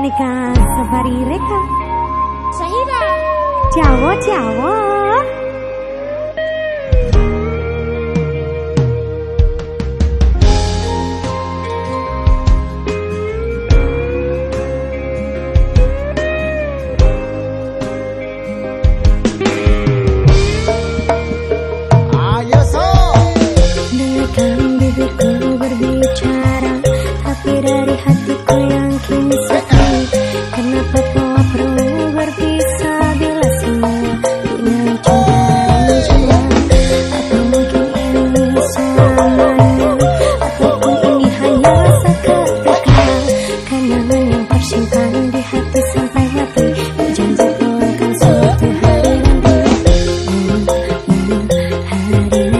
Aneka Safari Reka Sahira. Jawa Jawa Thank you.